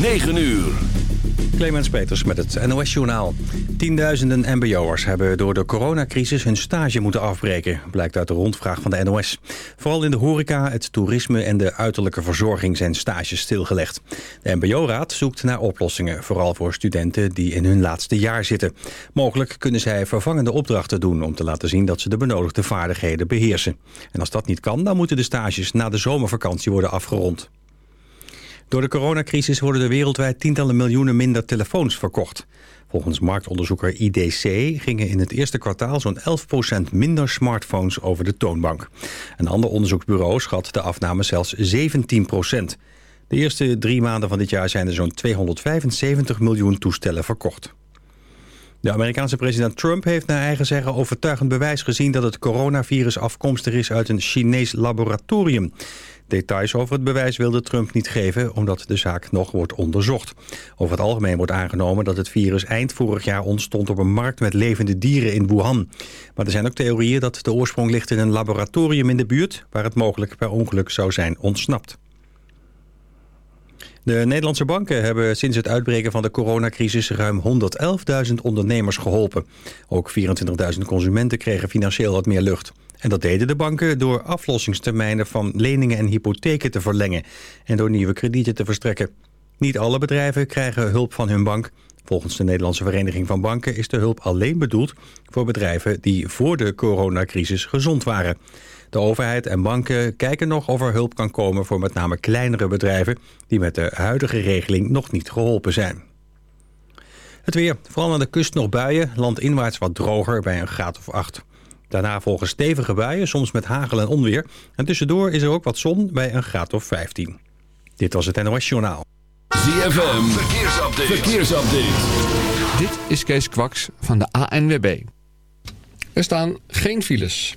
9 uur. Clemens Peters met het NOS-journaal. Tienduizenden mbo'ers hebben door de coronacrisis hun stage moeten afbreken... blijkt uit de rondvraag van de NOS. Vooral in de horeca, het toerisme en de uiterlijke verzorging zijn stages stilgelegd. De mbo-raad zoekt naar oplossingen, vooral voor studenten die in hun laatste jaar zitten. Mogelijk kunnen zij vervangende opdrachten doen... om te laten zien dat ze de benodigde vaardigheden beheersen. En als dat niet kan, dan moeten de stages na de zomervakantie worden afgerond. Door de coronacrisis worden er wereldwijd tientallen miljoenen minder telefoons verkocht. Volgens marktonderzoeker IDC gingen in het eerste kwartaal zo'n 11% minder smartphones over de toonbank. Een ander onderzoeksbureau schat de afname zelfs 17%. De eerste drie maanden van dit jaar zijn er zo'n 275 miljoen toestellen verkocht. De Amerikaanse president Trump heeft naar eigen zeggen overtuigend bewijs gezien dat het coronavirus afkomstig is uit een Chinees laboratorium. Details over het bewijs wilde Trump niet geven omdat de zaak nog wordt onderzocht. Over het algemeen wordt aangenomen dat het virus eind vorig jaar ontstond op een markt met levende dieren in Wuhan. Maar er zijn ook theorieën dat de oorsprong ligt in een laboratorium in de buurt waar het mogelijk per ongeluk zou zijn ontsnapt. De Nederlandse banken hebben sinds het uitbreken van de coronacrisis ruim 111.000 ondernemers geholpen. Ook 24.000 consumenten kregen financieel wat meer lucht. En dat deden de banken door aflossingstermijnen van leningen en hypotheken te verlengen en door nieuwe kredieten te verstrekken. Niet alle bedrijven krijgen hulp van hun bank. Volgens de Nederlandse Vereniging van Banken is de hulp alleen bedoeld voor bedrijven die voor de coronacrisis gezond waren. De overheid en banken kijken nog of er hulp kan komen voor met name kleinere bedrijven die met de huidige regeling nog niet geholpen zijn. Het weer, vooral aan de kust nog buien, landinwaarts wat droger bij een graad of 8. Daarna volgen stevige buien, soms met hagel en onweer. En tussendoor is er ook wat zon bij een graad of 15. Dit was het NOS Journaal. ZFM, verkeersupdate. verkeersupdate. Dit is Kees Kwaks van de ANWB. Er staan geen files.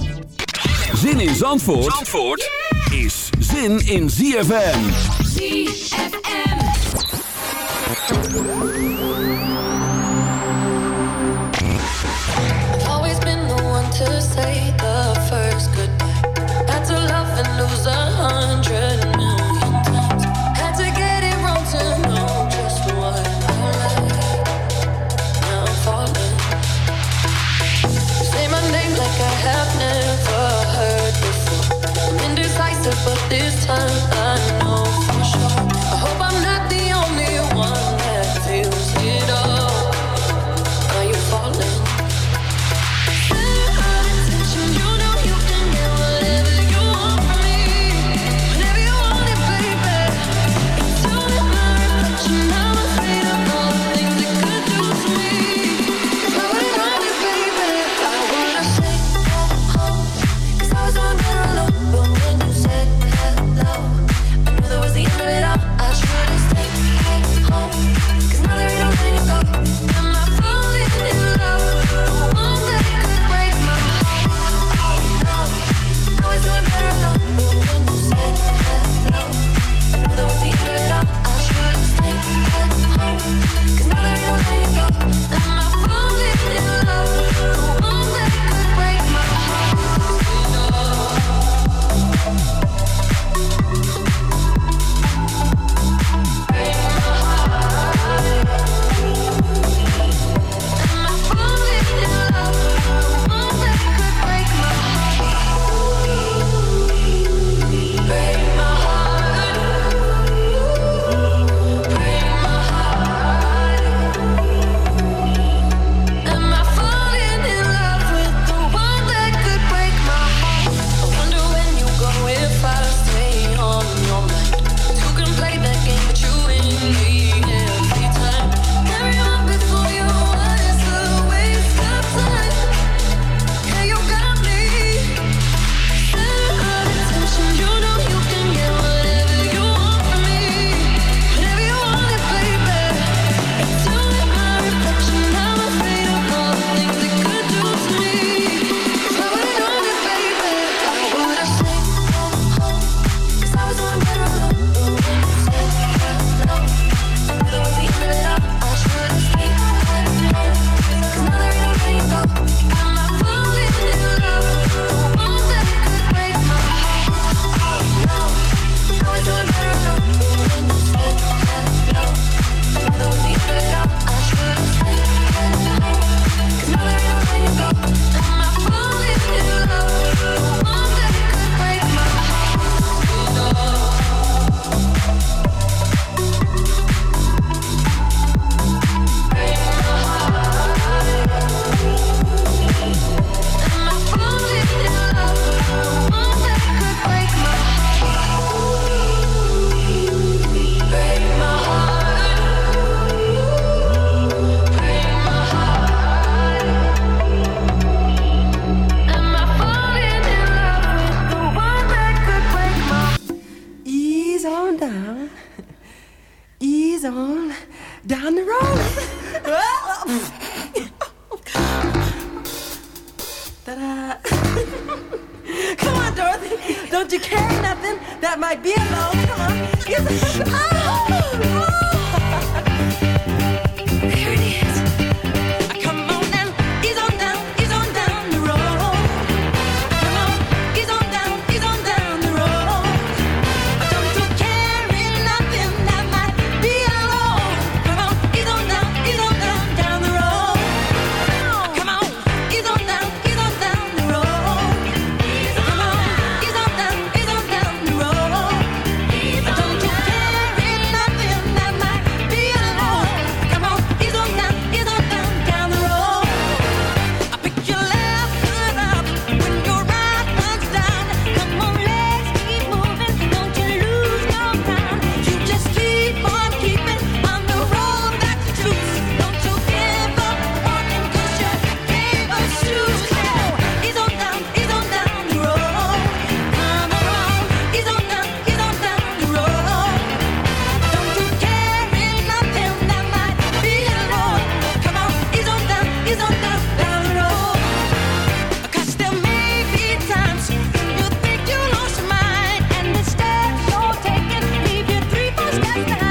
Zin in Zandvoort, Zandvoort is zin in ZFM. ZFM. Always been the one to say just it.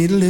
need a little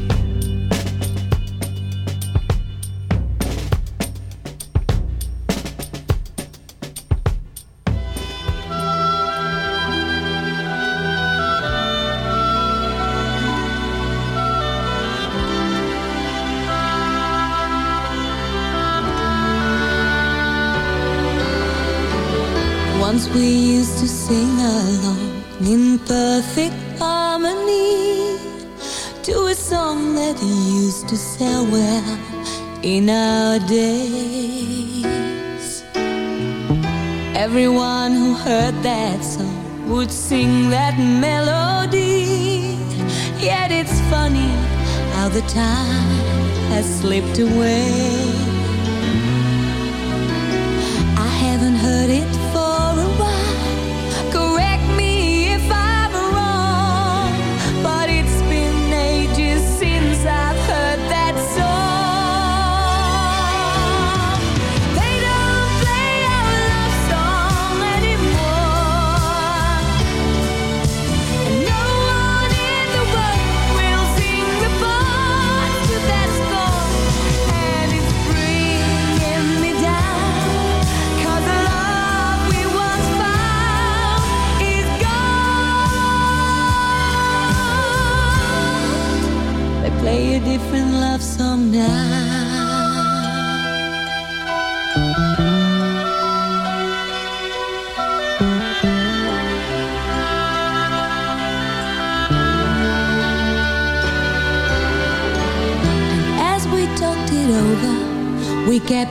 In our days. Everyone who heard that song would sing that melody. Yet it's funny how the time has slipped away. Different love song now. As we talked it over, we kept